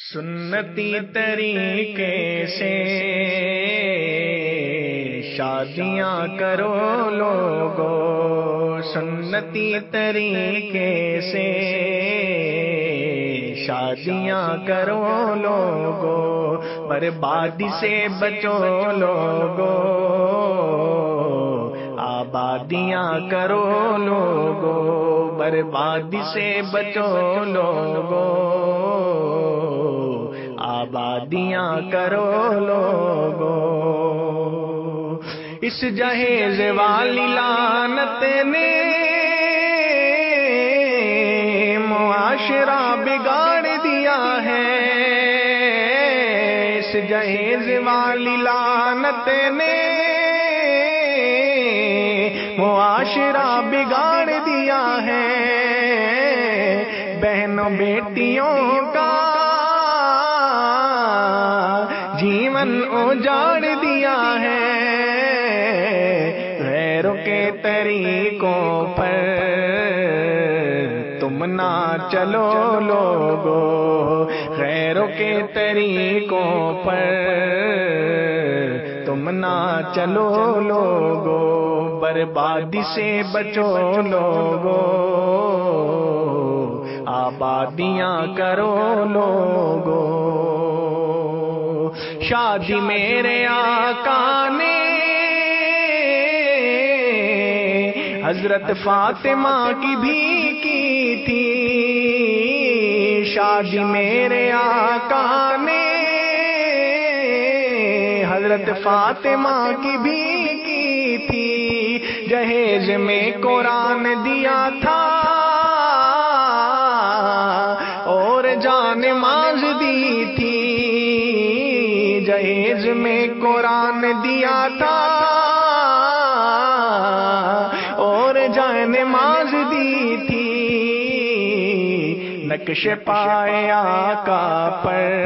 سنتی طریقے سے شادیاں کرو لوگو سنتی طریقے سے شادیاں کرو لوگو بربادی سے بچو لوگو آبادیاں کرو لوگو بربادی سے بچو لوگو آبادیاں کرو لوگو۔ اس جہیز والی لانت نے معاشرہ بگاڑ دیا ہے۔ اس جہیز والی لانت نے معاشرہ بگاڑ دیا ہے۔ بہنوں بیٹیوں کا جیون اجاڑ دیا ہے۔ غیروں کے طریقوں پر تم نہ چلو لوگو۔ غیروں کے طریقوں پر تم نہ چلو لوگو۔ بربادی سے بچو لوگو۔ آبادیاں کرو لوگو۔ شادی میرے آقا نے۔ حضرت فاطمہ کی بھی کی تھی۔ شادی میرے آقا نے۔ حضرت فاطمہ کی بھی کی تھی۔ جہیز میں قرآن دیا تھا۔ اور جان ماز دی تھی۔ جہیز میں قرآن دیا تھا اور جان ماز دی تھی، نقش پایا کا پر۔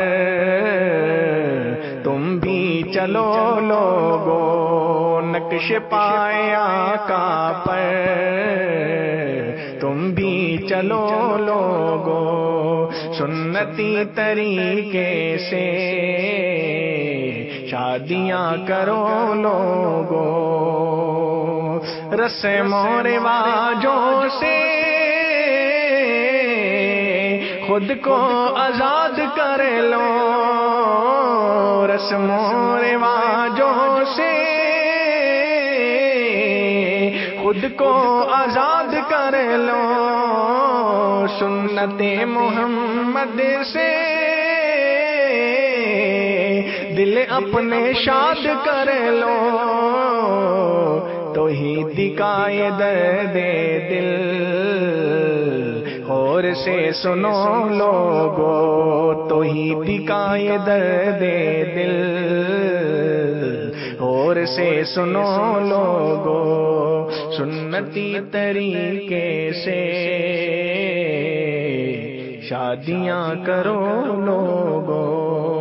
تم بھی چلو لوگو، نقش پایا کا پر۔ تم بھی چلو لوگو، سنتی طریقے سے۔ شادیاں کرو لوگو رسم و رواجوں سے خود کو آزاد کر لو۔ رسم و رواجوں سے خود کو آزاد کر لو۔ سنت محمد سے اپنے شاد کر لو۔ تو ہی دکھائے درد دل۔ اور سے سنو لوگو تو ہی دکھائے درد دل۔ اور سے سنو لوگو، سنتی طریقے سے۔ شادیاں کرو لوگو۔